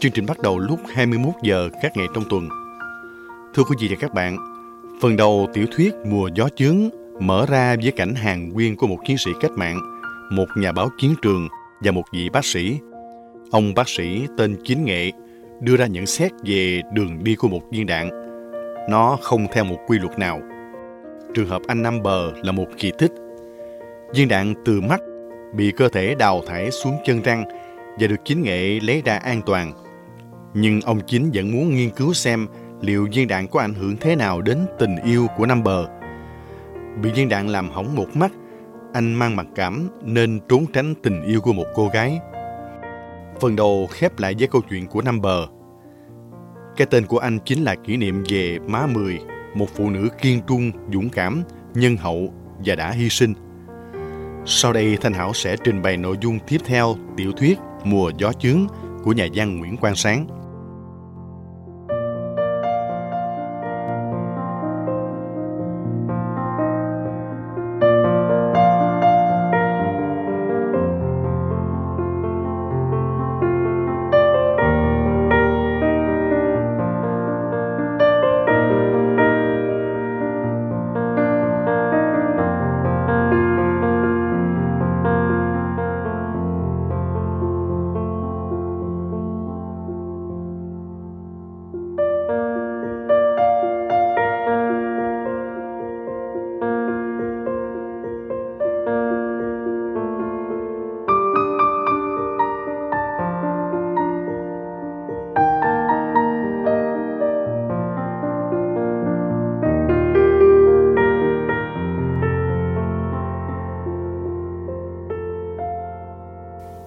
Chương trình bắt đầu lúc 21 giờ các ngày trong tuần. Thưa quý vị và các bạn, phần đầu tiểu thuyết Mùa gió chướng mở ra với cảnh hàng nguyên của một chiến sĩ cách mạng, một nhà báo chiến trường và một vị bác sĩ. Ông bác sĩ tên Chính Nghệ đưa ra nhận xét về đường đi của một viên đạn. Nó không theo một quy luật nào. Trường hợp anh Nam Bờ là một kỳ tích. Viên đạn từ mắt bị cơ thể đào thải xuống chân răng và được chính nghệ lấy ra an toàn. Nhưng ông chính vẫn muốn nghiên cứu xem liệu viên đạn có ảnh hưởng thế nào đến tình yêu của Number. Bị viên đạn làm hỏng một mắt, anh mang mặc cảm nên trốn tránh tình yêu của một cô gái. Phần đầu khép lại với câu chuyện của Number. Cái tên của anh chính là kỷ niệm về má Mười, một phụ nữ kiên trung, dũng cảm, nhân hậu và đã hy sinh. Sau đây Thanh Hảo sẽ trình bày nội dung tiếp theo tiểu thuyết Mùa gió chướng của nhà văn Nguyễn Quang Sáng.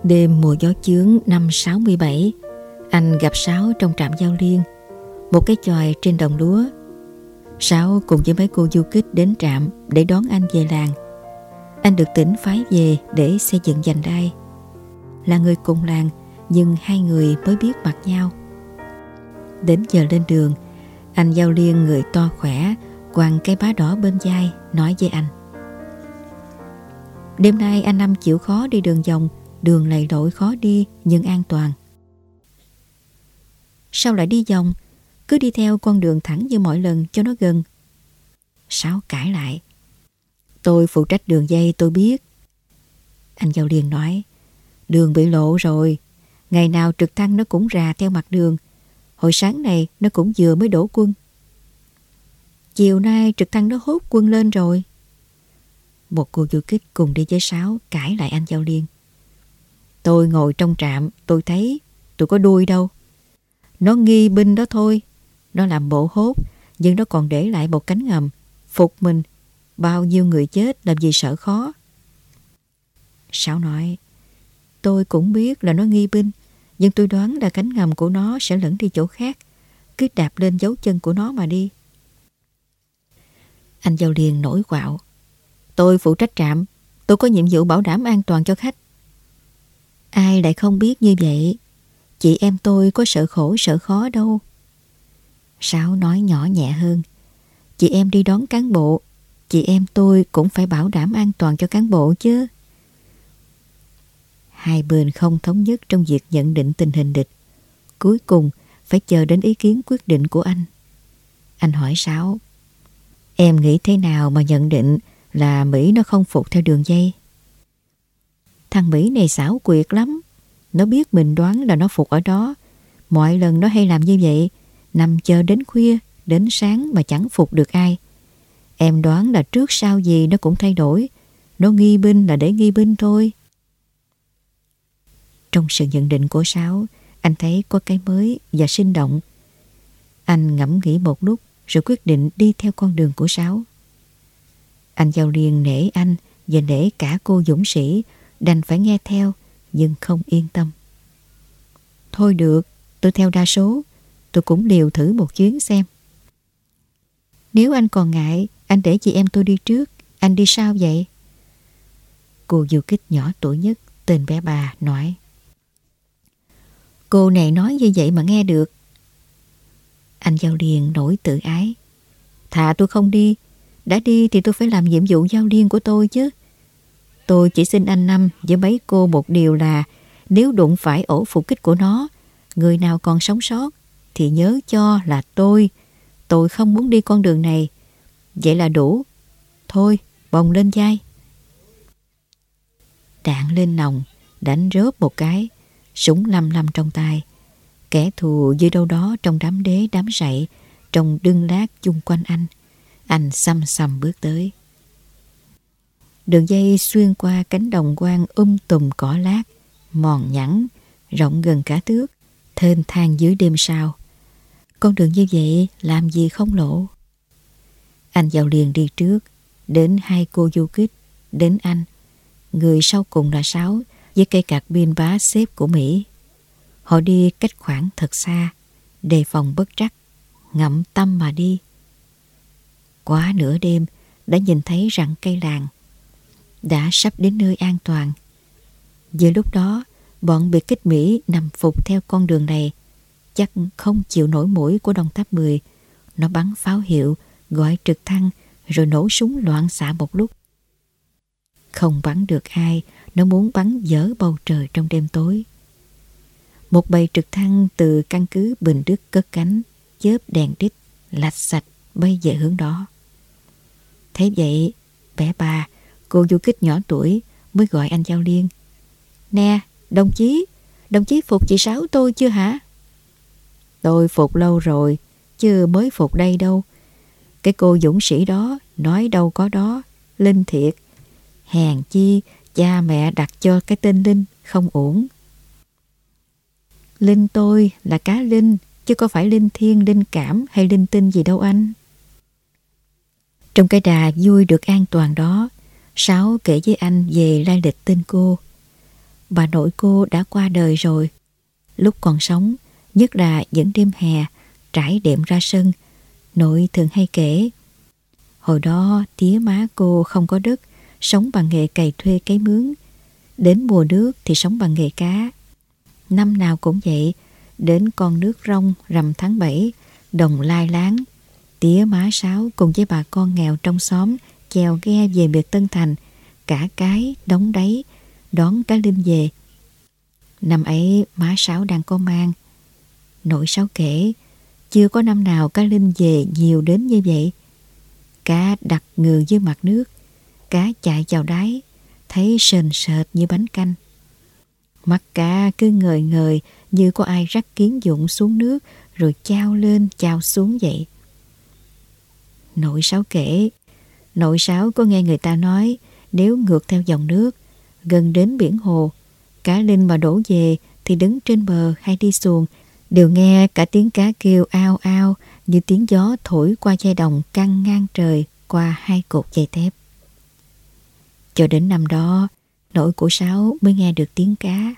Đêm mùa gió chướng năm 67, anh gặp Sáu trong trạm giao liên, một cái chòi trên đồng lúa. Sáu cùng với mấy cô du kích đến trạm để đón anh về làng. Anh được tỉnh phái về để xây dựng dành đai. Là người cùng làng, nhưng hai người mới biết mặt nhau. Đến giờ lên đường, anh giao liên người to khỏe, quàng cái bá đỏ bên vai, nói với anh. Đêm nay anh Năm chịu khó đi đường vòng, đường lầy lội khó đi, nhưng an toàn. Sao lại đi vòng? Cứ đi theo con đường thẳng như mọi lần cho nó gần. Sáu cãi lại. Tôi phụ trách đường dây, tôi biết. Anh Giao liền nói. Đường bị lộ rồi. Ngày nào trực thăng nó cũng rà theo mặt đường. Hồi sáng này nó cũng vừa mới đổ quân. Chiều nay trực thăng nó hốt quân lên rồi. Một cô du kích cùng đi với Sáu cãi lại anh Giao Liên. Tôi ngồi trong trạm, tôi thấy tôi có đuôi đâu. Nó nghi binh đó thôi. Nó làm bộ hốt, nhưng nó còn để lại một cánh ngầm. Phục mình, bao nhiêu người chết làm gì sợ khó. sao nói, tôi cũng biết là nó nghi binh, nhưng tôi đoán là cánh ngầm của nó sẽ lẫn đi chỗ khác. Cứ đạp lên dấu chân của nó mà đi. Anh Giao liền nổi quạo. Tôi phụ trách trạm, tôi có nhiệm vụ bảo đảm an toàn cho khách. Ai lại không biết như vậy? Chị em tôi có sợ khổ sợ khó đâu. Sáu nói nhỏ nhẹ hơn. Chị em đi đón cán bộ, chị em tôi cũng phải bảo đảm an toàn cho cán bộ chứ. Hai bên không thống nhất trong việc nhận định tình hình địch. Cuối cùng phải chờ đến ý kiến quyết định của anh. Anh hỏi Sáu. Em nghĩ thế nào mà nhận định là Mỹ nó không phục theo đường dây? Thằng Mỹ này xảo quyệt lắm. Nó biết mình đoán là nó phục ở đó. Mọi lần nó hay làm như vậy. Nằm chờ đến khuya, đến sáng mà chẳng phục được ai. Em đoán là trước sau gì nó cũng thay đổi. Nó nghi binh là để nghi binh thôi. Trong sự nhận định của Sáu, anh thấy có cái mới và sinh động. Anh ngẫm nghĩ một lúc rồi quyết định đi theo con đường của Sáu. Anh giao liền nể anh và nể cả cô dũng sĩ đành phải nghe theo nhưng không yên tâm. Thôi được, tôi theo đa số. tôi cũng liều thử một chuyến xem. Nếu anh còn ngại, anh để chị em tôi đi trước. Anh đi sao vậy? Cô du kích nhỏ tuổi nhất, tên bé bà, nói. Cô này nói như vậy mà nghe được. Anh Giao Điền nổi tự ái. Thà tôi không đi, đã đi thì tôi phải làm nhiệm vụ giao liên của tôi chứ. Tôi chỉ xin anh Năm với mấy cô một điều là nếu đụng phải ổ phục kích của nó, người nào còn sống sót thì nhớ cho là tôi. Tôi không muốn đi con đường này. Vậy là đủ. Thôi, bồng lên vai. Đạn lên nòng, đánh rớp một cái, súng lăm lăm trong tay. Kẻ thù dưới đâu đó trong đám đế đám sậy, trong đưng lát chung quanh anh. Anh xăm xăm bước tới. Đường dây xuyên qua cánh đồng quang um tùm cỏ lát, mòn nhẵn, rộng gần cả thước, thênh thang dưới đêm sao. Con đường như vậy làm gì không lộ. Anh vào liền đi trước, đến hai cô du kích, đến anh. Người sau cùng là Sáu với cây cạc pin bá xếp của Mỹ. Họ đi cách khoảng thật xa, đề phòng bất trắc, ngậm tâm mà đi. Quá nửa đêm đã nhìn thấy rặng cây làng. Đã sắp đến nơi an toàn. Giữa lúc đó, bọn biệt kích Mỹ nằm phục theo con đường này. Chắc không chịu nổi mũi của đồng tháp 10. Nó bắn pháo hiệu, gọi trực thăng, rồi nổ súng loạn xạ một lúc. Không bắn được ai, nó muốn bắn dở bầu trời trong đêm tối. Một bầy trực thăng từ căn cứ Bình Đức cất cánh, chớp đèn đít, lạch sạch bay về hướng đó. Thế vậy, bé ba, cô du kích nhỏ tuổi mới gọi anh Giao Liên. Nè, đồng chí, đồng chí phục chị Sáu tôi chưa hả? Tôi phục lâu rồi, chưa mới phục đây đâu. Cái cô dũng sĩ đó, nói đâu có đó, Linh thiệt. Hèn chi, cha mẹ đặt cho cái tên Linh không ổn. Linh tôi là cá linh, chứ có phải linh thiên, linh cảm hay linh tinh gì đâu anh. Trong cái đà vui được an toàn đó, Sáu kể với anh về lai lịch tên cô. Bà nội cô đã qua đời rồi. Lúc còn sống, nhất là những đêm hè, trải đệm ra sân, nội thường hay kể. Hồi đó tía má cô không có đất, sống bằng nghề cày thuê cái mướn. Đến mùa nước thì sống bằng nghề cá. Năm nào cũng vậy, đến con nước rong rằm tháng 7, đồng lai láng, tía má sáu cùng với bà con nghèo trong xóm chèo ghe về biệt Tân Thành, cả cái đóng đáy, đón cá linh về. Năm ấy má sáu đang có mang. Nội sáu kể, chưa có năm nào cá linh về nhiều đến như vậy. Cá đặt ngừ dưới mặt nước, cá chạy vào đáy, thấy sền sệt như bánh canh. Mắt cá cứ ngời ngời như có ai rắc kiến dụng xuống nước rồi trao lên trao xuống vậy. Nội sáu kể, nội sáu có nghe người ta nói nếu ngược theo dòng nước, gần đến biển hồ, cá linh mà đổ về thì đứng trên bờ hay đi xuồng, đều nghe cả tiếng cá kêu ao ao như tiếng gió thổi qua dây đồng căng ngang trời qua hai cột dây thép. Cho đến năm đó, nội của Sáu mới nghe được tiếng cá.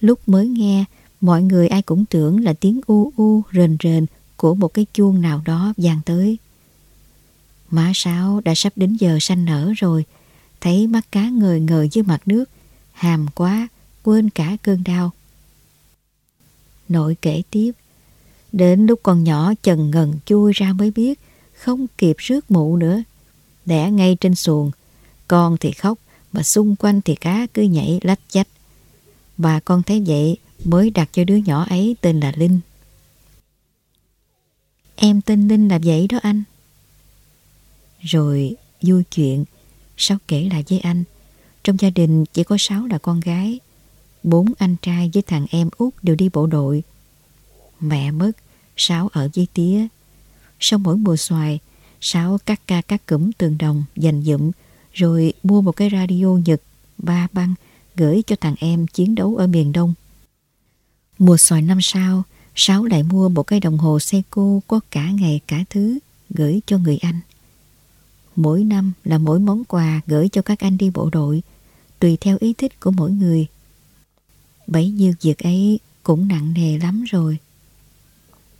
Lúc mới nghe, mọi người ai cũng tưởng là tiếng u u rền rền của một cái chuông nào đó vang tới. Má Sáu đã sắp đến giờ sanh nở rồi, thấy mắt cá ngời ngời dưới mặt nước, hàm quá, quên cả cơn đau. Nội kể tiếp, đến lúc con nhỏ chần ngần chui ra mới biết, không kịp rước mụ nữa. Đẻ ngay trên xuồng, con thì khóc, mà xung quanh thì cá cứ nhảy lách chách. Bà con thấy vậy mới đặt cho đứa nhỏ ấy tên là Linh. Em tên Linh là vậy đó anh. Rồi vui chuyện, Sáu kể lại với anh. Trong gia đình chỉ có Sáu là con gái. Bốn anh trai với thằng em út đều đi bộ đội. Mẹ mất, Sáu ở với tía. Sau mỗi mùa xoài, Sáu cắt ca cắt cụm tường đồng, dành dụm, rồi mua một cái radio Nhật, ba băng, gửi cho thằng em chiến đấu ở miền Đông. Mùa xoài năm sau, Sáu lại mua một cái đồng hồ Seiko có cả ngày cả thứ, gửi cho người anh. Mỗi năm là mỗi món quà gửi cho các anh đi bộ đội, tùy theo ý thích của mỗi người. Bấy nhiêu việc ấy cũng nặng nề lắm rồi.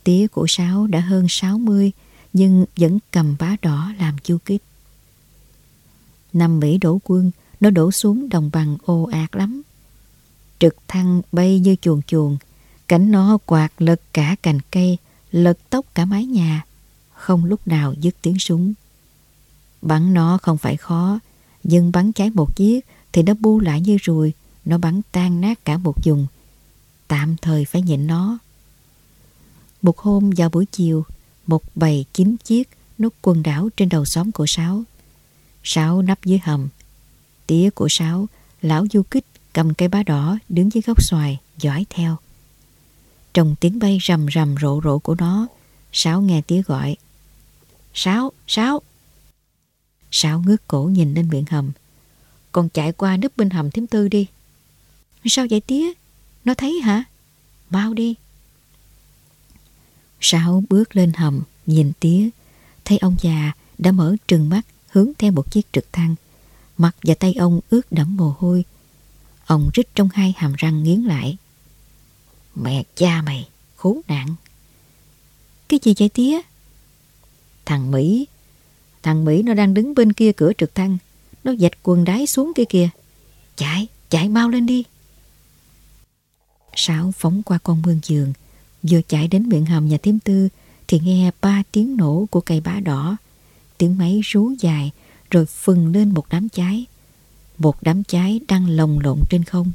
Tía của Sáu đã hơn 60 nhưng vẫn cầm bá đỏ làm chu kích. Năm Mỹ đổ quân, nó đổ xuống đồng bằng ô ạt lắm. Trực thăng bay như chuồn chuồn, cánh nó quạt lật cả cành cây, lật tóc cả mái nhà, không lúc nào dứt tiếng súng. Bắn nó không phải khó, nhưng bắn cháy một chiếc thì nó bu lại như ruồi, nó bắn tan nát cả một vùng. Tạm thời phải nhịn nó. Một hôm vào buổi chiều, một bầy chín chiếc nút quần đảo trên đầu xóm của Sáu. Sáu nắp dưới hầm. Tía của Sáu, lão du kích cầm cây bá đỏ đứng dưới gốc xoài, dõi theo. Trong tiếng bay rầm rầm rộ rộ của nó, Sáu nghe tía gọi. Sáu, Sáu. Sáu ngước cổ nhìn lên miệng hầm. Còn chạy qua nấp bên hầm thím tư đi. Sao vậy tía? Nó thấy hả? Mau đi. Sáu bước lên hầm, nhìn tía, thấy ông già đã mở trừng mắt hướng theo một chiếc trực thăng. Mặt và tay ông ướt đẫm mồ hôi. Ông rít trong hai hàm răng nghiến lại. Mẹ cha mày, khốn nạn. Cái gì vậy tía? Thằng Mỹ, thằng Mỹ nó đang đứng bên kia cửa trực thăng. Nó dạch quần đáy xuống kia kìa. Chạy, chạy mau lên đi. Sáu phóng qua con mương giường, vừa chạy đến miệng hầm nhà thím tư thì nghe ba tiếng nổ của cây bá đỏ. Tiếng máy rú dài rồi phừng lên một đám cháy. Một đám cháy đang lồng lộn trên không.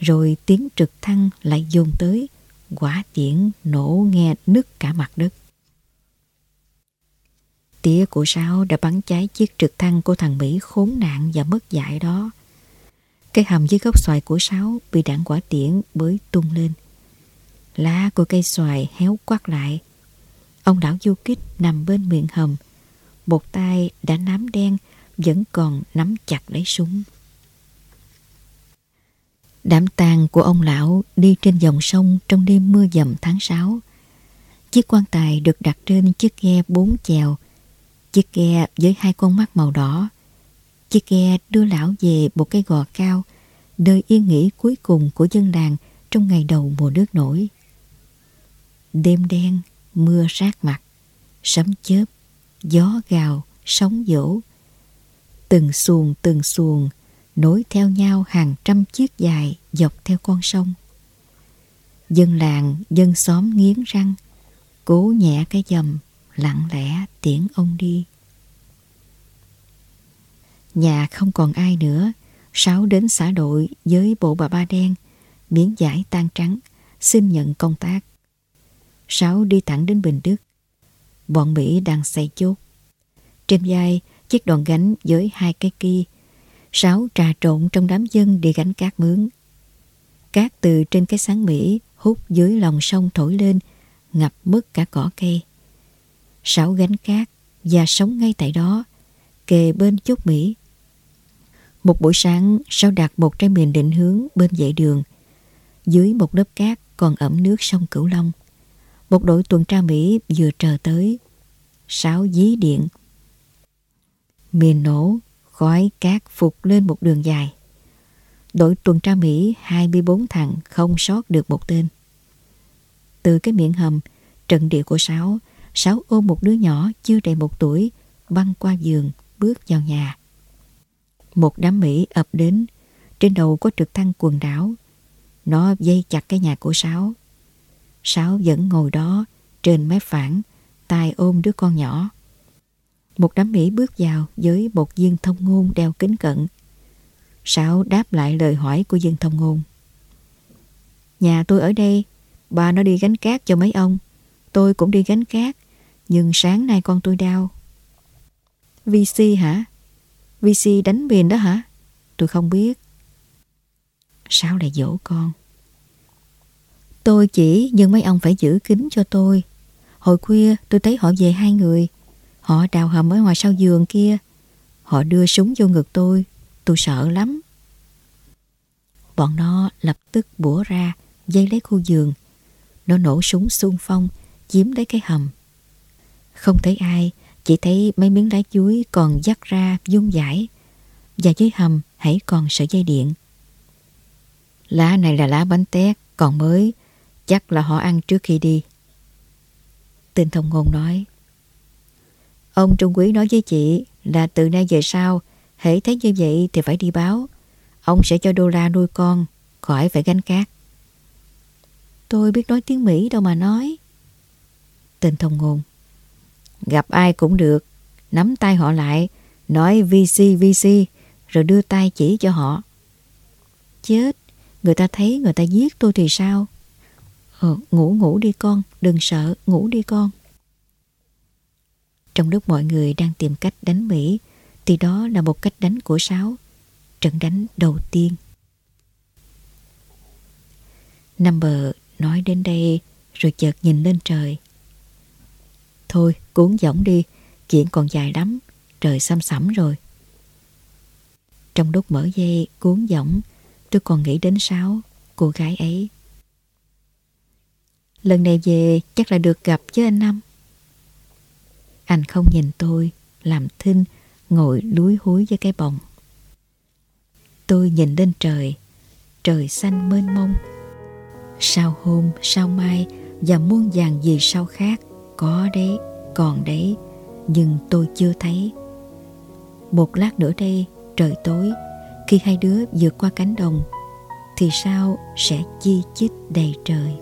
Rồi tiếng trực thăng lại dồn tới, quả tiễn nổ nghe nứt cả mặt đất. Tía của Sáu đã bắn cháy chiếc trực thăng của thằng Mỹ khốn nạn và mất dạy đó. Cái hầm dưới gốc xoài của Sáu bị đạn quả tiễn bới tung lên. Lá của cây xoài héo quắt lại. Ông đảo du kích nằm bên miệng hầm. Một tay đã nám đen, vẫn còn nắm chặt lấy súng. Đám tang của ông lão đi trên dòng sông trong đêm mưa dầm tháng 6. Chiếc quan tài được đặt trên chiếc ghe bốn chèo. Chiếc ghe với hai con mắt màu đỏ. Chiếc ghe đưa lão về một cái gò cao, nơi yên nghỉ cuối cùng của dân làng trong ngày đầu mùa nước nổi. Đêm đen, mưa rác mặt, sấm chớp, gió gào, sóng dỗ. Từng xuồng từng xuồng nối theo nhau hàng trăm chiếc dài dọc theo con sông. Dân làng, dân xóm nghiến răng, cố nhẹ cái dầm, lặng lẽ tiễn ông đi. Nhà không còn ai nữa, Sáu đến xã đội với bộ bà ba đen, miếng giải tan trắng, xin nhận công tác. Sáu đi thẳng đến Bình Đức. Bọn Mỹ đang xây chốt. Trên vai, chiếc đòn gánh với hai cái kia. Sáu trà trộn trong đám dân đi gánh cát mướn. Cát từ trên cái sáng Mỹ hút dưới lòng sông thổi lên, ngập mất cả cỏ cây. Sáu gánh cát và sống ngay tại đó, kề bên chốt Mỹ. Một buổi sáng, Sáu đặt một trái mìn định hướng bên dãy đường. Dưới một lớp cát còn ẩm nước sông Cửu Long. Một đội tuần tra Mỹ vừa chờ tới. Sáu dí điện. Miền nổ, khói cát phục lên một đường dài. Đội tuần tra Mỹ 24 thằng không sót được một tên. Từ cái miệng hầm, trận địa của Sáu, Sáu ôm một đứa nhỏ chưa đầy một tuổi, băng qua giường, bước vào nhà. Một đám Mỹ ập đến, trên đầu có trực thăng quần đảo. Nó dây chặt cái nhà của Sáu. Sáu vẫn ngồi đó, trên mép phản, tay ôm đứa con nhỏ. Một đám Mỹ bước vào với một viên thông ngôn đeo kính cận. Sáu đáp lại lời hỏi của viên thông ngôn. Nhà tôi ở đây, bà nó đi gánh cát cho mấy ông. Tôi cũng đi gánh cát, nhưng sáng nay con tôi đau. VC hả? VC đánh bền đó hả? Tôi không biết. Sao lại dỗ con? Tôi chỉ nhưng mấy ông phải giữ kín cho tôi. Hồi khuya tôi thấy họ về hai người. Họ đào hầm ở ngoài sau giường kia. Họ đưa súng vô ngực tôi. Tôi sợ lắm. Bọn nó lập tức bủa ra, dây lấy khu giường. Nó nổ súng xung phong, chiếm lấy cái hầm. Không thấy ai, chỉ thấy mấy miếng lá chuối còn dắt ra dung dãi và dưới hầm hãy còn sợi dây điện. Lá này là lá bánh tét, còn mới, chắc là họ ăn trước khi đi. tên thông ngôn nói. Ông Trung Quý nói với chị là từ nay về sau, hễ thấy như vậy thì phải đi báo. Ông sẽ cho đô la nuôi con, khỏi phải gánh cát. Tôi biết nói tiếng Mỹ đâu mà nói. tên thông ngôn. Gặp ai cũng được, nắm tay họ lại, nói VC VC, rồi đưa tay chỉ cho họ. Chết, người ta thấy người ta giết tôi thì sao? Ờ, ngủ ngủ đi con, đừng sợ, ngủ đi con. Trong lúc mọi người đang tìm cách đánh Mỹ, thì đó là một cách đánh của Sáu, trận đánh đầu tiên. Number nói đến đây rồi chợt nhìn lên trời. Thôi, cuốn giỏng đi, chuyện còn dài lắm, trời xăm xẩm rồi. Trong lúc mở dây cuốn giỏng, tôi còn nghĩ đến Sáu, cô gái ấy. Lần này về chắc là được gặp với anh Năm. Anh không nhìn tôi, làm thinh, ngồi lúi húi với cái bồng. Tôi nhìn lên trời, trời xanh mênh mông. Sao hôm, sao mai và muôn vàng gì sao khác, có đấy, còn đấy, nhưng tôi chưa thấy. Một lát nữa đây, trời tối, khi hai đứa vượt qua cánh đồng, thì sao sẽ chi chít đầy trời.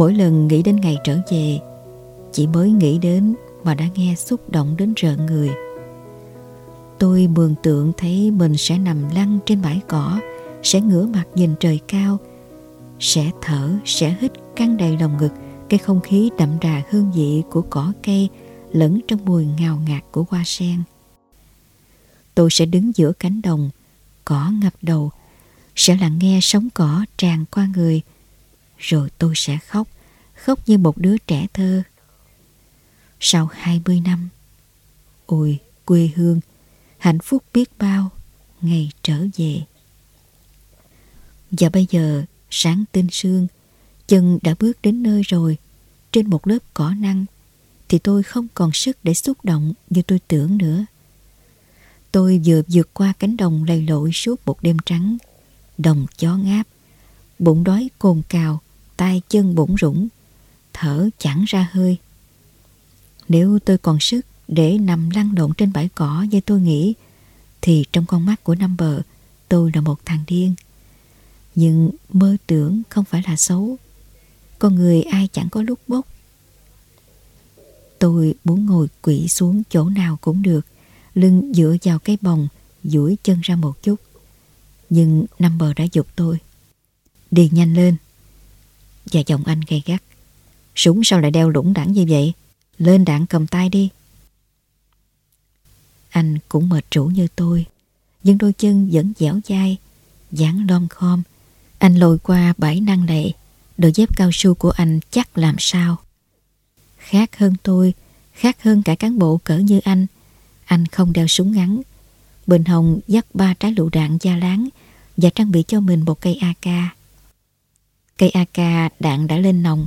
Mỗi lần nghĩ đến ngày trở về Chỉ mới nghĩ đến mà đã nghe xúc động đến rợn người. Tôi mường tượng thấy mình sẽ nằm lăn trên bãi cỏ Sẽ ngửa mặt nhìn trời cao Sẽ thở, sẽ hít căng đầy lòng ngực Cái không khí đậm đà hương vị của cỏ cây Lẫn trong mùi ngào ngạt của hoa sen. Tôi sẽ đứng giữa cánh đồng Cỏ ngập đầu Sẽ lặng nghe sóng cỏ tràn qua người rồi tôi sẽ khóc, khóc như một đứa trẻ thơ. Sau hai mươi năm, ôi quê hương, hạnh phúc biết bao, ngày trở về. Và bây giờ, sáng tinh sương, chân đã bước đến nơi rồi, trên một lớp cỏ năng, thì tôi không còn sức để xúc động như tôi tưởng nữa. Tôi vừa vượt qua cánh đồng lầy lội suốt một đêm trắng, đồng chó ngáp, bụng đói cồn cào, tay chân bủng rủng, thở chẳng ra hơi. Nếu tôi còn sức để nằm lăn lộn trên bãi cỏ như tôi nghĩ, thì trong con mắt của năm bờ tôi là một thằng điên. Nhưng mơ tưởng không phải là xấu. Con người ai chẳng có lúc bốc. Tôi muốn ngồi quỷ xuống chỗ nào cũng được, lưng dựa vào cái bồng, duỗi chân ra một chút. Nhưng năm bờ đã dục tôi. Đi nhanh lên. Và giọng anh gay gắt. Súng sao lại đeo lũng đẳng như vậy? Lên đạn cầm tay đi. Anh cũng mệt rũ như tôi, Nhưng đôi chân vẫn dẻo dai, dáng lom khom. Anh lồi qua bãi năng lệ, Đôi dép cao su của anh chắc làm sao? Khác hơn tôi, Khác hơn cả cán bộ cỡ như anh. Anh không đeo súng ngắn. Bình Hồng dắt ba trái lựu đạn da láng Và trang bị cho mình một cây AK Cây AK đạn đã lên nòng,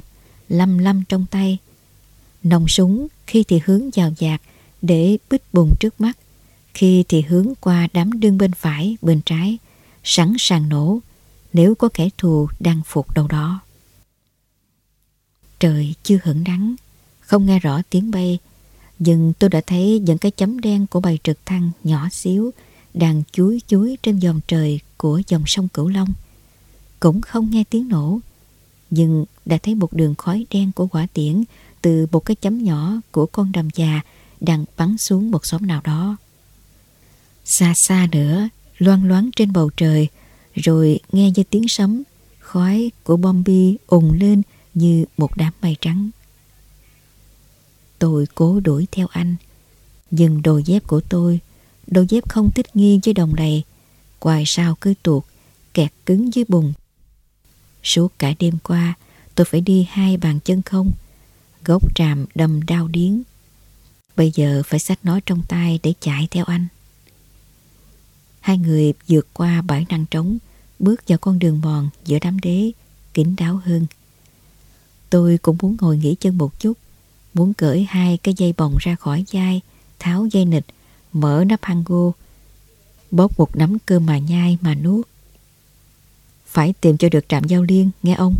lăm lăm trong tay. Nòng súng khi thì hướng vào dạt để bích bùng trước mắt, khi thì hướng qua đám đương bên phải, bên trái, sẵn sàng nổ nếu có kẻ thù đang phục đâu đó. Trời chưa hưởng nắng, không nghe rõ tiếng bay, nhưng tôi đã thấy những cái chấm đen của bầy trực thăng nhỏ xíu đang chuối chuối trên dòng trời của dòng sông Cửu Long cũng không nghe tiếng nổ, nhưng đã thấy một đường khói đen của quả tiễn từ một cái chấm nhỏ của con đầm già đang bắn xuống một xóm nào đó. Xa xa nữa, loan loáng trên bầu trời, rồi nghe như tiếng sấm, khói của bom bi ùng lên như một đám mây trắng. Tôi cố đuổi theo anh, nhưng đôi dép của tôi, đôi dép không thích nghi với đồng đầy, quài sao cứ tuột, kẹt cứng dưới bùn. Suốt cả đêm qua, tôi phải đi hai bàn chân không, gốc tràm đầm đau điếng. Bây giờ phải xách nó trong tay để chạy theo anh. Hai người vượt qua bãi năng trống, bước vào con đường mòn giữa đám đế, kín đáo hơn. Tôi cũng muốn ngồi nghỉ chân một chút, muốn cởi hai cái dây bồng ra khỏi vai, tháo dây nịch, mở nắp hango, bóp một nắm cơm mà nhai mà nuốt. Phải tìm cho được trạm giao liên, nghe ông.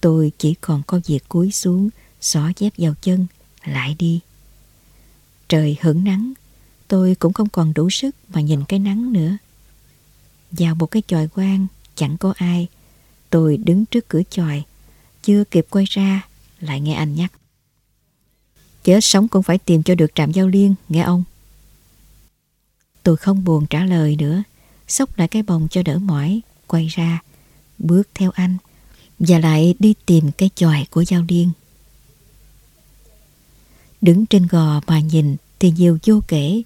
Tôi chỉ còn có việc cúi xuống, xỏ dép vào chân, lại đi. Trời hửng nắng, tôi cũng không còn đủ sức mà nhìn cái nắng nữa. Vào một cái chòi quang, chẳng có ai. Tôi đứng trước cửa chòi, chưa kịp quay ra, lại nghe anh nhắc. Chết sống cũng phải tìm cho được trạm giao liên, nghe ông. Tôi không buồn trả lời nữa, xốc lại cái bồng cho đỡ mỏi, quay ra, bước theo anh, và lại đi tìm cái chòi của giao liên. Đứng trên gò mà nhìn thì nhiều vô kể.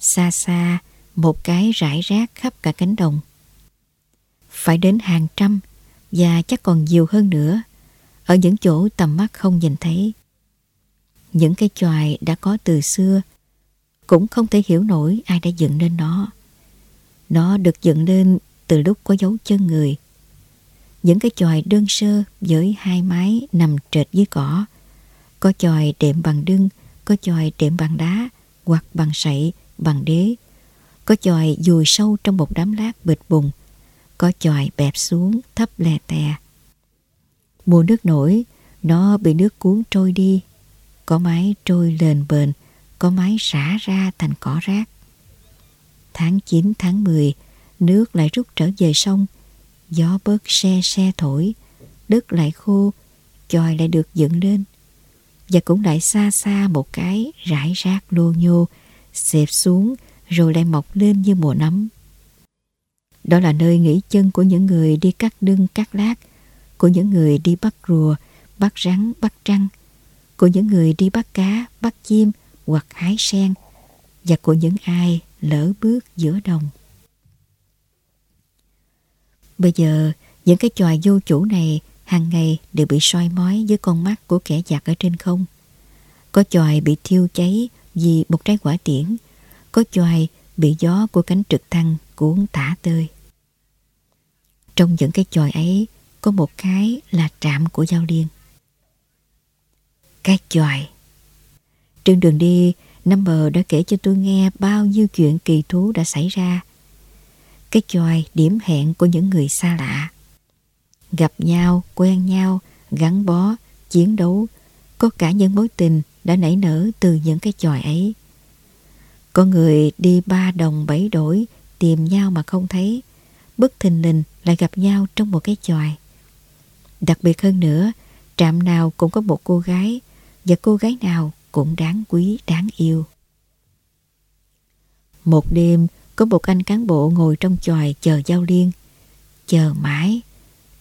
Xa xa, một cái rải rác khắp cả cánh đồng. Phải đến hàng trăm và chắc còn nhiều hơn nữa ở những chỗ tầm mắt không nhìn thấy. Những cái chòi đã có từ xưa cũng không thể hiểu nổi ai đã dựng nên nó. Nó được dựng lên từ lúc có dấu chân người. Những cái chòi đơn sơ với hai mái nằm trệt dưới cỏ. Có chòi đệm bằng đưng, có chòi đệm bằng đá, hoặc bằng sậy, bằng đế. Có chòi dùi sâu trong một đám lát bịch bùng. Có chòi bẹp xuống, thấp lè tè. Mùa nước nổi, nó bị nước cuốn trôi đi. Có mái trôi lên bền, có mái xả ra thành cỏ rác. Tháng 9, tháng 10, nước lại rút trở về sông. Gió bớt xe xe thổi, đất lại khô, chòi lại được dựng lên. Và cũng lại xa xa một cái rải rác lô nhô, xẹp xuống rồi lại mọc lên như mùa nấm. Đó là nơi nghỉ chân của những người đi cắt đưng cắt lát, của những người đi bắt rùa, bắt rắn, bắt trăng, của những người đi bắt cá, bắt chim hoặc hái sen, và của những ai lỡ bước giữa đồng. Bây giờ, những cái tròi vô chủ này hàng ngày đều bị soi mói dưới con mắt của kẻ giặc ở trên không. Có tròi bị thiêu cháy vì một trái quả tiễn, có tròi bị gió của cánh trực thăng cuốn tả tơi. Trong những cái tròi ấy có một cái là trạm của giao liên. Cái tròi. Trên đường đi, Number đã kể cho tôi nghe bao nhiêu chuyện kỳ thú đã xảy ra. Cái tròi điểm hẹn của những người xa lạ. Gặp nhau, quen nhau, gắn bó, chiến đấu, có cả những mối tình đã nảy nở từ những cái tròi ấy. Có người đi ba đồng bảy đổi tìm nhau mà không thấy, bất thình lình lại gặp nhau trong một cái tròi. Đặc biệt hơn nữa, trạm nào cũng có một cô gái và cô gái nào cũng đáng quý, đáng yêu. Một đêm, có một anh cán bộ ngồi trong tròi chờ giao liên. Chờ mãi,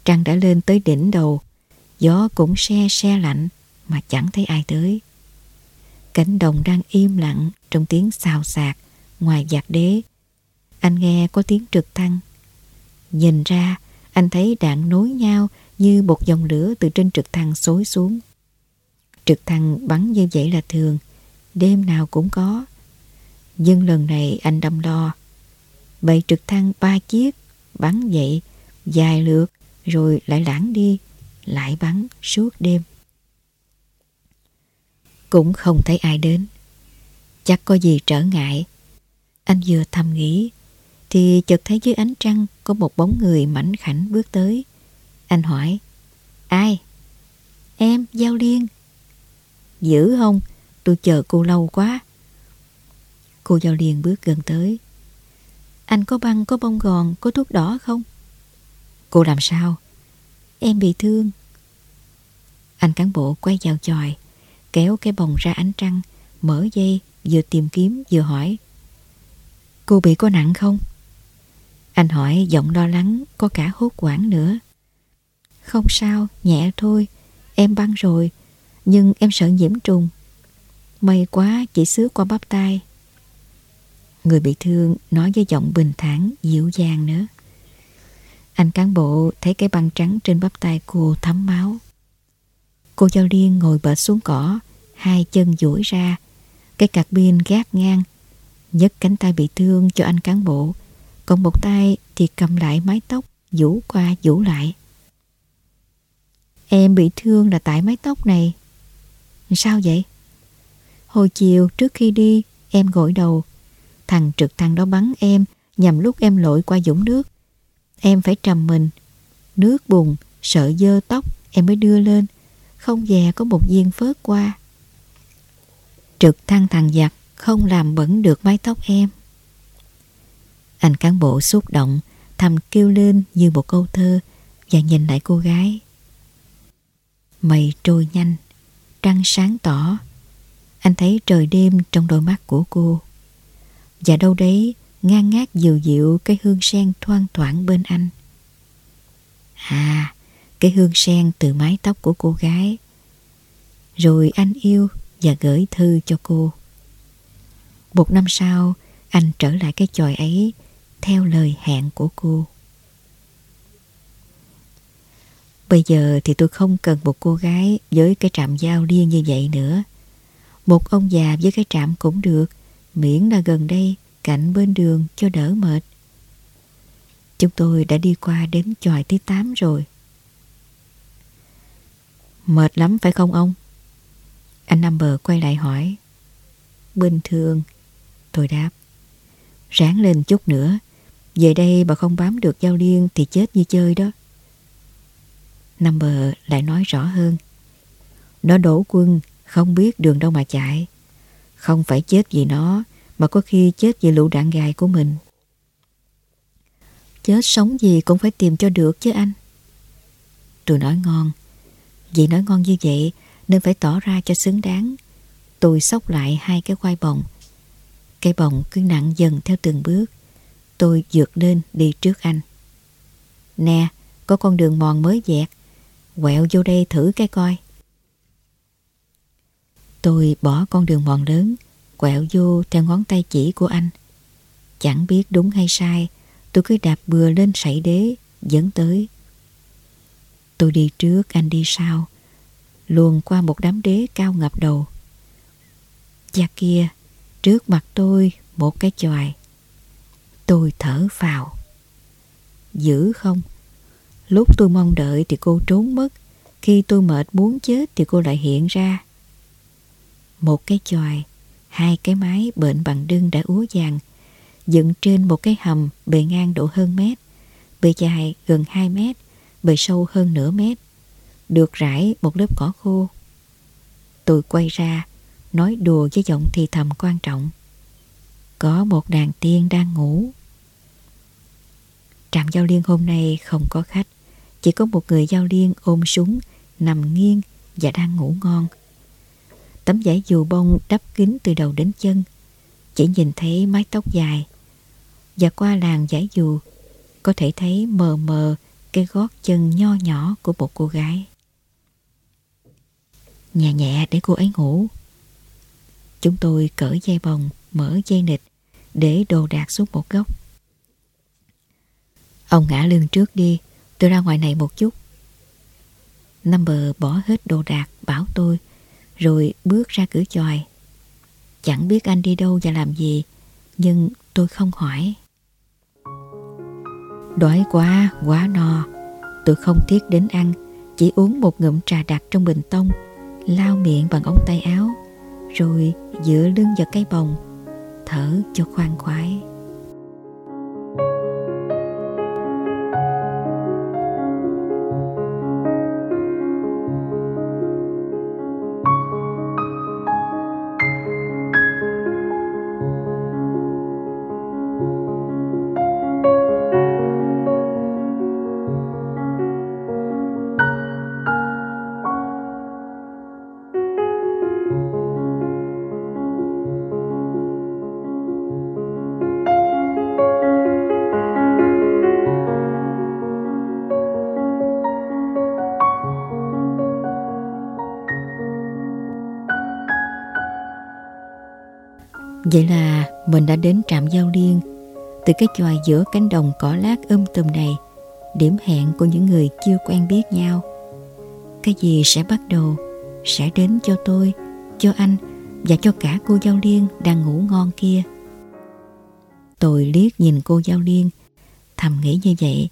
trăng đã lên tới đỉnh đầu, gió cũng xe xe lạnh mà chẳng thấy ai tới. Cánh đồng đang im lặng trong tiếng xào xạc ngoài giạc đế. Anh nghe có tiếng trực thăng. Nhìn ra, anh thấy đạn nối nhau như một dòng lửa từ trên trực thăng xối xuống. Trực thăng bắn như vậy là thường, đêm nào cũng có. Nhưng lần này anh đâm lo. Bậy trực thăng ba chiếc, bắn dậy, dài lượt, rồi lại lãng đi, lại bắn suốt đêm. Cũng không thấy ai đến. Chắc có gì trở ngại. Anh vừa thầm nghĩ, thì chợt thấy dưới ánh trăng có một bóng người mảnh khảnh bước tới. Anh hỏi, ai? Em, Giao Liên. Dữ không? Tôi chờ cô lâu quá. Cô Giao liền bước gần tới. Anh có băng, có bông gòn, có thuốc đỏ không? Cô làm sao? Em bị thương. Anh cán bộ quay vào tròi, kéo cái bồng ra ánh trăng, mở dây, vừa tìm kiếm vừa hỏi. Cô bị có nặng không? Anh hỏi giọng lo lắng, có cả hốt quảng nữa. Không sao, nhẹ thôi. Em băng rồi, nhưng em sợ nhiễm trùng. May quá chỉ xứ qua bắp tay. Người bị thương nói với giọng bình thản, dịu dàng nữa. Anh cán bộ thấy cái băng trắng trên bắp tay cô thấm máu. Cô Giao Liên ngồi bệt xuống cỏ, hai chân duỗi ra, cái cạc pin gác ngang, nhấc cánh tay bị thương cho anh cán bộ, còn một tay thì cầm lại mái tóc, vũ qua vũ lại. Em bị thương là tại mái tóc này. Sao vậy? Hồi chiều trước khi đi, em gội đầu. Thằng trực thăng đó bắn em nhằm lúc em lội qua dũng nước. Em phải trầm mình. Nước bùn, sợ dơ tóc, em mới đưa lên. Không dè có một viên phớt qua. Trực thăng thằng giặc không làm bẩn được mái tóc em. Anh cán bộ xúc động, thầm kêu lên như một câu thơ và nhìn lại cô gái. Mây trôi nhanh, trăng sáng tỏ. Anh thấy trời đêm trong đôi mắt của cô. Và đâu đấy ngang ngát dịu dịu cái hương sen thoang thoảng bên anh. À, cái hương sen từ mái tóc của cô gái. Rồi anh yêu và gửi thư cho cô. Một năm sau, anh trở lại cái chòi ấy theo lời hẹn của cô. Bây giờ thì tôi không cần một cô gái với cái trạm giao liên như vậy nữa. Một ông già với cái trạm cũng được, miễn là gần đây, cạnh bên đường cho đỡ mệt. Chúng tôi đã đi qua đến chòi thứ 8 rồi. Mệt lắm phải không ông? Anh Number quay lại hỏi. Bình thường, tôi đáp. Ráng lên chút nữa, về đây bà không bám được giao liên thì chết như chơi đó. Number lại nói rõ hơn. Nó đổ quân, không biết đường đâu mà chạy. Không phải chết vì nó, mà có khi chết vì lũ đạn gài của mình. Chết sống gì cũng phải tìm cho được chứ anh. Tôi nói ngon. Vì nói ngon như vậy nên phải tỏ ra cho xứng đáng. Tôi sóc lại hai cái quai bồng. Cây bồng cứ nặng dần theo từng bước. Tôi dược lên đi trước anh. Nè, có con đường mòn mới dẹt. Quẹo vô đây thử cái coi. Tôi bỏ con đường mòn lớn, quẹo vô theo ngón tay chỉ của anh. Chẳng biết đúng hay sai, tôi cứ đạp bừa lên sảy đế, dẫn tới. Tôi đi trước, anh đi sau, luồn qua một đám đế cao ngập đầu. Và kia, trước mặt tôi một cái chòi. Tôi thở vào. Giữ không? Lúc tôi mong đợi thì cô trốn mất. Khi tôi mệt muốn chết thì cô lại hiện ra. Một cái chòi, hai cái mái bệnh bằng đưng đã úa vàng, dựng trên một cái hầm bề ngang độ hơn mét, bề dài gần 2 mét, bề sâu hơn nửa mét, được rải một lớp cỏ khô. Tôi quay ra, nói đùa với giọng thì thầm quan trọng. Có một đàn tiên đang ngủ. Trạm giao liên hôm nay không có khách. Chỉ có một người giao liên ôm súng, nằm nghiêng và đang ngủ ngon. Tấm vải dù bông đắp kín từ đầu đến chân, chỉ nhìn thấy mái tóc dài. Và qua làng vải dù, có thể thấy mờ mờ cái gót chân nho nhỏ của một cô gái. Nhẹ nhẹ để cô ấy ngủ. Chúng tôi cởi dây bồng, mở dây nịch, để đồ đạc xuống một góc. Ông ngã lưng trước đi, Tôi ra ngoài này một chút. Number bỏ hết đồ đạc bảo tôi, rồi bước ra cửa chòi. Chẳng biết anh đi đâu và làm gì, nhưng tôi không hỏi. Đói quá, quá no. Tôi không tiếc đến ăn, chỉ uống một ngụm trà đặc trong bình tông, lao miệng bằng ống tay áo, rồi dựa lưng vào cây bồng, thở cho khoan khoái. Vậy là mình đã đến trạm giao liên từ cái chòi giữa cánh đồng cỏ lát um tùm này điểm hẹn của những người chưa quen biết nhau cái gì sẽ bắt đầu sẽ đến cho tôi cho anh và cho cả cô Giao Liên đang ngủ ngon kia. Tôi liếc nhìn cô Giao Liên, thầm nghĩ như vậy.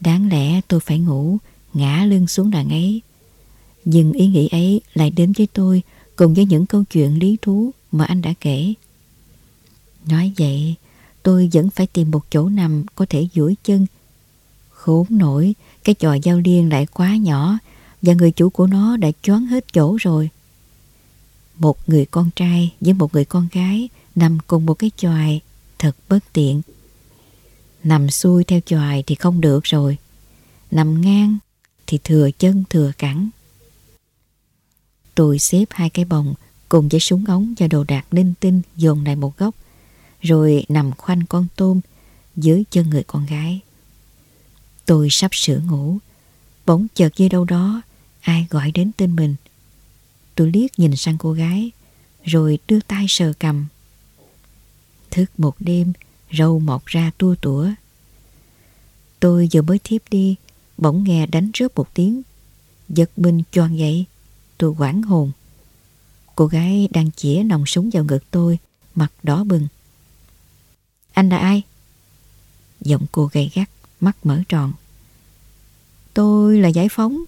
Đáng lẽ tôi phải ngủ, ngã lưng xuống đàn ấy. Nhưng ý nghĩ ấy lại đến với tôi cùng với những câu chuyện lý thú mà anh đã kể. Nói vậy, tôi vẫn phải tìm một chỗ nằm có thể duỗi chân. Khốn nổi, cái trò giao liên lại quá nhỏ và người chủ của nó đã choáng hết chỗ rồi. Một người con trai với một người con gái nằm cùng một cái choài thật bất tiện. Nằm xuôi theo choài thì không được rồi. Nằm ngang thì thừa chân thừa cẳng. Tôi xếp hai cái bồng cùng với súng ống và đồ đạc linh tinh dồn lại một góc rồi nằm khoanh con tôm dưới chân người con gái. Tôi sắp sửa ngủ, bỗng chợt như đâu đó ai gọi đến tên mình. Tôi liếc nhìn sang cô gái, rồi đưa tay sờ cầm. Thức một đêm, râu mọc ra tua tủa. Tôi vừa mới thiếp đi, bỗng nghe đánh rớt một tiếng. Giật mình choan dậy, tôi quảng hồn. Cô gái đang chĩa nòng súng vào ngực tôi, mặt đỏ bừng. Anh là ai? Giọng cô gay gắt, mắt mở tròn. Tôi là giải phóng.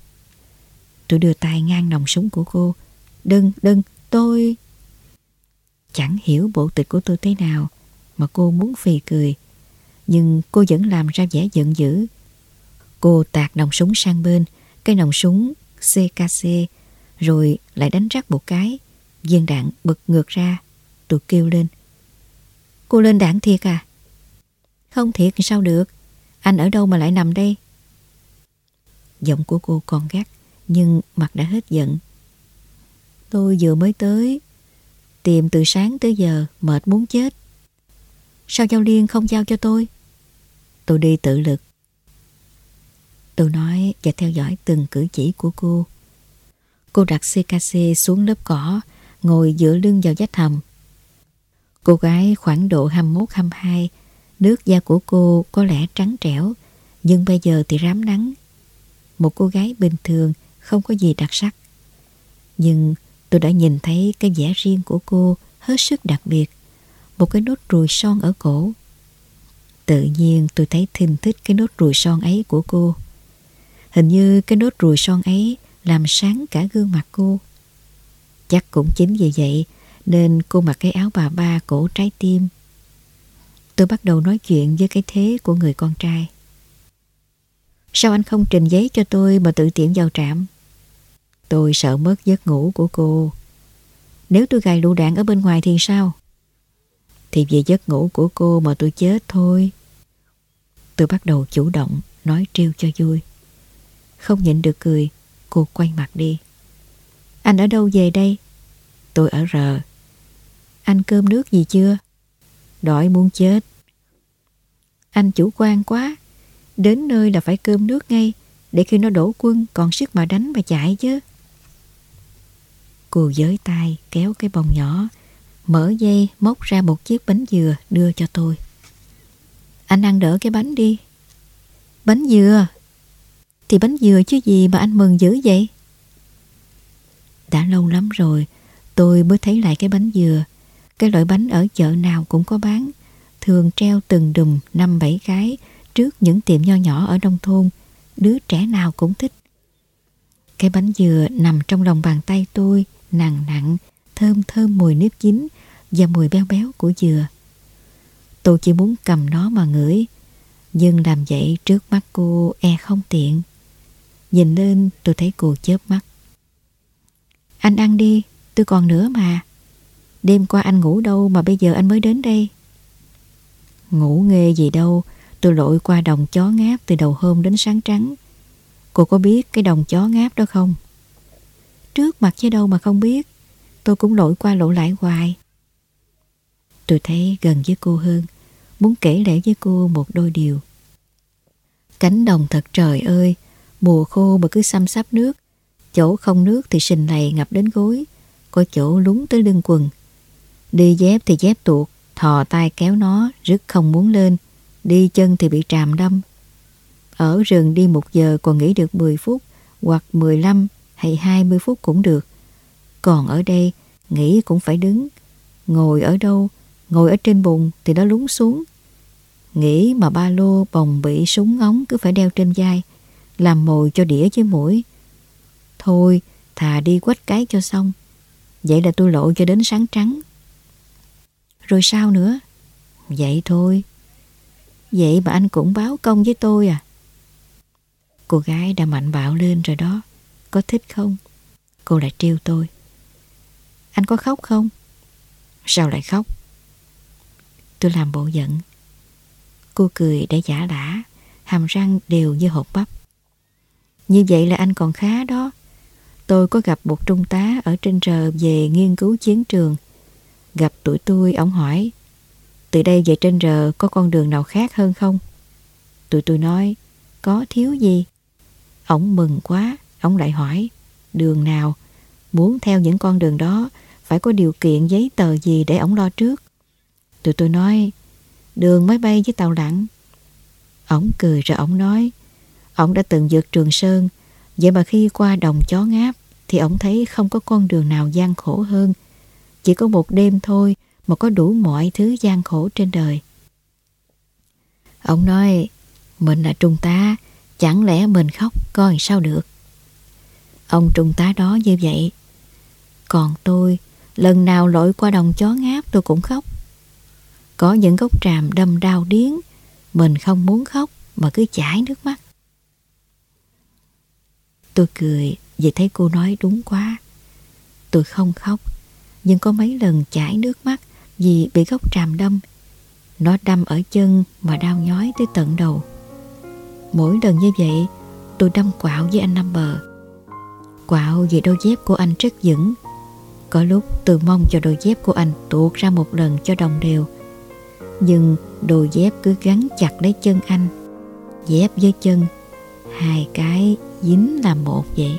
Tôi đưa tay ngang nòng súng của cô. Đừng, đừng, tôi... Chẳng hiểu bộ tịch của tôi thế nào mà cô muốn phì cười. Nhưng cô vẫn làm ra vẻ giận dữ. Cô tạt nòng súng sang bên, cây nòng súng CKC, rồi lại đánh rắc một cái. Viên đạn bật ngược ra. Tôi kêu lên. Cô lên đạn thiệt à? Không thiệt sao được? Anh ở đâu mà lại nằm đây? Giọng của cô còn gắt nhưng mặt đã hết giận. Tôi vừa mới tới, tìm từ sáng tới giờ, mệt muốn chết. Sao Giao Liên không giao cho tôi? Tôi đi tự lực. Tôi nói và theo dõi từng cử chỉ của cô. Cô đặt CKC xuống lớp cỏ, ngồi dựa lưng vào vách hầm. Cô gái khoảng độ 21-22, nước da của cô có lẽ trắng trẻo, nhưng bây giờ thì rám nắng. Một cô gái bình thường, không có gì đặc sắc. Nhưng tôi đã nhìn thấy cái vẻ riêng của cô hết sức đặc biệt, một cái nốt ruồi son ở cổ. Tự nhiên tôi thấy thinh thích cái nốt ruồi son ấy của cô. Hình như cái nốt ruồi son ấy làm sáng cả gương mặt cô. Chắc cũng chính vì vậy nên cô mặc cái áo bà ba cổ trái tim. Tôi bắt đầu nói chuyện với cái thế của người con trai. Sao anh không trình giấy cho tôi mà tự tiện vào trạm? Tôi sợ mất giấc ngủ của cô. Nếu tôi gài lựu đạn ở bên ngoài thì sao? Thì vì giấc ngủ của cô mà tôi chết thôi. Tôi bắt đầu chủ động, nói trêu cho vui. Không nhịn được cười, cô quay mặt đi. Anh ở đâu về đây? Tôi ở rờ. Anh cơm nước gì chưa? Đói muốn chết. Anh chủ quan quá. Đến nơi là phải cơm nước ngay, để khi nó đổ quân còn sức mà đánh mà chạy chứ. Cô giới tay kéo cái bông nhỏ, mở dây móc ra một chiếc bánh dừa đưa cho tôi. Anh ăn đỡ cái bánh đi. Bánh dừa? Thì bánh dừa chứ gì mà anh mừng dữ vậy? Đã lâu lắm rồi, tôi mới thấy lại cái bánh dừa. Cái loại bánh ở chợ nào cũng có bán, thường treo từng đùm năm bảy cái trước những tiệm nho nhỏ ở nông thôn, đứa trẻ nào cũng thích. Cái bánh dừa nằm trong lòng bàn tay tôi, nặng nặng, thơm thơm mùi nếp chín và mùi béo béo của dừa. Tôi chỉ muốn cầm nó mà ngửi, nhưng làm vậy trước mắt cô e không tiện. Nhìn lên tôi thấy cô chớp mắt. Anh ăn đi, tôi còn nữa mà. Đêm qua anh ngủ đâu mà bây giờ anh mới đến đây. Ngủ nghề gì đâu, tôi lội qua đồng chó ngáp từ đầu hôm đến sáng trắng. Cô có biết cái đồng chó ngáp đó không? Trước mặt chứ đâu mà không biết. Tôi cũng lội qua lộ lại hoài. Tôi thấy gần với cô hơn, muốn kể lẽ với cô một đôi điều. Cánh đồng thật trời ơi, mùa khô mà cứ xăm sắp nước, chỗ không nước thì sình này ngập đến gối, có chỗ lúng tới lưng quần. Đi dép thì dép tuột, thò tay kéo nó, rất không muốn lên. Đi chân thì bị tràm đâm. Ở rừng đi một giờ còn nghỉ được 10 phút, hoặc 15 hay 20 phút cũng được. Còn ở đây, nghỉ cũng phải đứng. Ngồi ở đâu, ngồi ở trên bùn thì nó lún xuống. Nghĩ mà ba lô bồng bị súng ống cứ phải đeo trên vai, làm mồi cho đĩa với mũi. Thôi, thà đi quách cái cho xong. Vậy là tôi lộ cho đến sáng trắng. Rồi sao nữa? Vậy thôi. Vậy mà anh cũng báo công với tôi à? Cô gái đã mạnh bạo lên rồi đó. Có thích không? Cô lại trêu tôi. Anh có khóc không? Sao lại khóc? Tôi làm bộ giận. Cô cười để giả đã hàm răng đều như hộp bắp. Như vậy là anh còn khá đó. Tôi có gặp một trung tá ở trên rờ về nghiên cứu chiến trường. Gặp tuổi tôi, ông hỏi, từ đây về trên rờ có con đường nào khác hơn không? Tụi tôi nói, có thiếu gì? Ông mừng quá, ông lại hỏi, đường nào? Muốn theo những con đường đó, phải có điều kiện giấy tờ gì để ông lo trước? Tụi tôi nói, đường máy bay với tàu lặn. Ông cười rồi ông nói, ông đã từng vượt Trường Sơn, vậy mà khi qua đồng chó ngáp, thì ông thấy không có con đường nào gian khổ hơn. Chỉ có một đêm thôi mà có đủ mọi thứ gian khổ trên đời. Ông nói, mình là trung tá, chẳng lẽ mình khóc coi sao được. Ông trung tá đó như vậy. Còn tôi, lần nào lội qua đồng chó ngáp tôi cũng khóc. Có những gốc tràm đâm đau điếng, mình không muốn khóc mà cứ chảy nước mắt. Tôi cười vì thấy cô nói đúng quá. Tôi không khóc, nhưng có mấy lần chảy nước mắt vì bị gốc tràm đâm. Nó đâm ở chân mà đau nhói tới tận đầu. Mỗi lần như vậy, tôi đâm quạo với anh Number. Quạo vì đôi dép của anh rất vững. Có lúc tôi mong cho đôi dép của anh tuột ra một lần cho đồng đều. Nhưng đôi dép cứ gắn chặt lấy chân anh. Dép với chân, hai cái dính là một vậy.